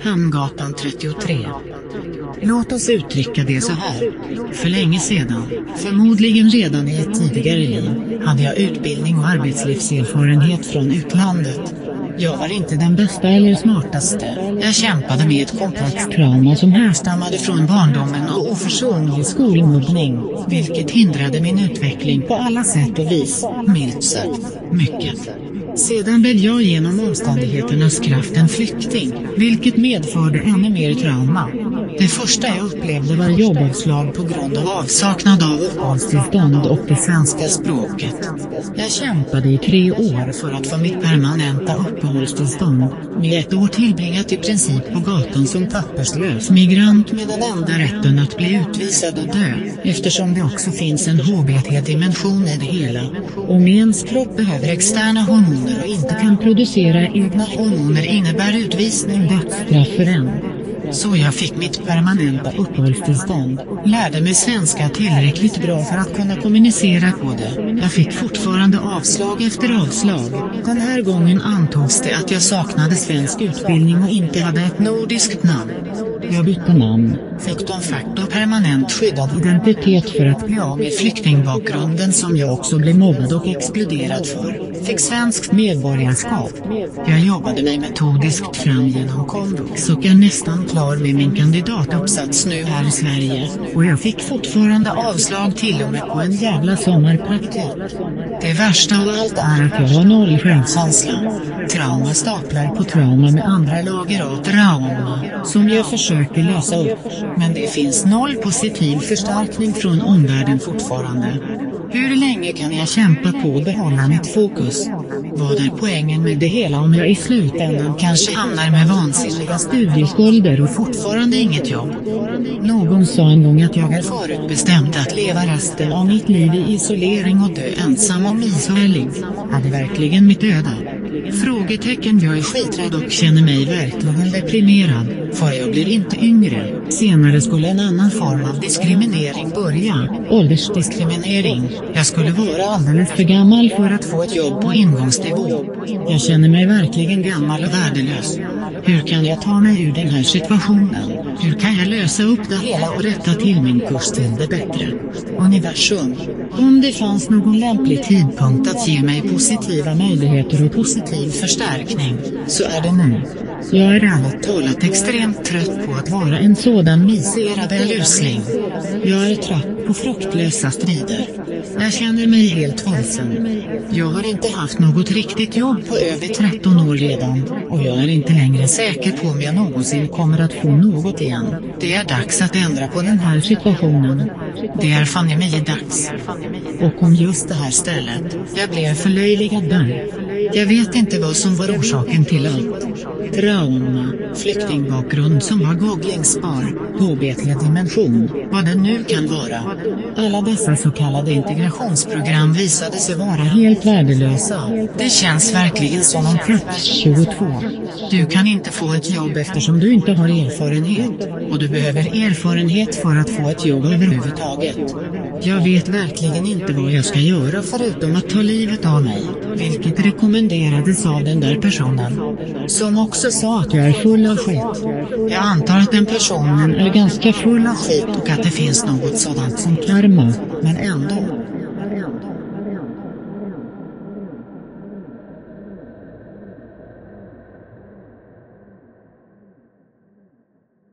Hamngatan 33. Låt oss uttrycka det så här. För länge sedan, förmodligen redan i ett tidigare liv, hade jag utbildning och arbetslivserfarenhet från utlandet. Jag var inte den bästa eller smartaste. Jag kämpade med ett komplext trauma som härstammade från barndomen och oförsonlig skolmobbning, vilket hindrade min utveckling på alla sätt och vis, milt sagt, mycket. Sedan blev jag genom omständigheternas kraft en flykting, vilket medförde ännu mer trauma. Det första jag upplevde var jobbavslag på grund av avsaknad av uppehållstillstånd och det svenska språket. Jag kämpade i tre år för att få mitt permanenta uppehållstillstånd, med ett år tillbringat i princip på gatan som papperslös migrant med den enda rätten att bli utvisad och dö, eftersom det också finns en HBT-dimension i det hela. Om ens kropp behöver externa hormoner och inte kan producera egna hormoner innebär utvisning dödsstraff för en. Så jag fick mitt permanenta uppehållstillstånd, lärde mig svenska tillräckligt bra för att kunna kommunicera på det. Jag fick fortfarande avslag efter avslag. Den här gången antogs det att jag saknade svensk utbildning och inte hade ett nordiskt namn. Jag bytte namn, fick de facto permanent skyddad identitet för att bli av med flyktingbakgrunden som jag också blev mobbad och exkluderad för. Fick svenskt medborgarskap. Jag jobbade mig metodiskt fram genom komvux och är nästan klar med min kandidatuppsats nu här i Sverige. Och jag fick fortfarande avslag till och med på en jävla sommarpraktik. Det värsta av allt är att jag har noll självkänsla. Trauma staplar på trauma med andra lager av trauma, som jag försöker lösa upp. Men det finns noll positiv förstärkning från omvärlden fortfarande. Hur länge kan jag kämpa på och behålla mitt fokus? Vad är poängen med det hela om jag i slutändan kanske hamnar med vansinniga studieskulder och fortfarande inget jobb? Någon sa en gång att jag är förutbestämd att leva resten av mitt liv i isolering och dö ensam och miserlig. Hade verkligen mitt öde? Frågetecken jag är skiträdd och känner mig verkligen deprimerad, för jag blir inte yngre. Senare skulle en annan form av diskriminering börja, åldersdiskriminering. Jag skulle vara alldeles för gammal för att få ett jobb på ingångsnivå. Jag känner mig verkligen gammal och värdelös. Hur kan jag ta mig ur den här situationen? Hur kan jag lösa upp det hela och rätta till min kurs till det bättre? Universum. Om det fanns någon lämplig tidpunkt att ge mig positiva möjligheter och positiv förstärkning, så är det nu. Jag är ärligt talat extremt trött på att vara en sådan miserabel lusling. Jag är trött på fruktlösa strider. Jag känner mig helt vilsen. Jag har inte haft något riktigt jobb på över 13 år redan, och jag är inte längre säker på om jag någonsin kommer att få något igen. Det är dags att ändra på den här situationen. Det är fan i mig dags. Och om just det här stället, jag blev förlöjligad där. Jag vet inte vad som var orsaken till allt. Trauma, flyktingbakgrund som var googlingsbar, påbetlig dimension, vad det nu kan vara. Alla dessa så kallade integrationsprogram visade sig vara helt värdelösa. Det känns verkligen som om Catch 22. Du kan inte få ett jobb eftersom du inte har erfarenhet, och du behöver erfarenhet för att få ett jobb överhuvudtaget. Jag vet verkligen inte vad jag ska göra förutom att ta livet av mig, vilket rekommenderades av den där personen. Som också sa att jag är full av skit. Jag antar att den personen är ganska full av skit och att det finns något sådant som karma, men ändå.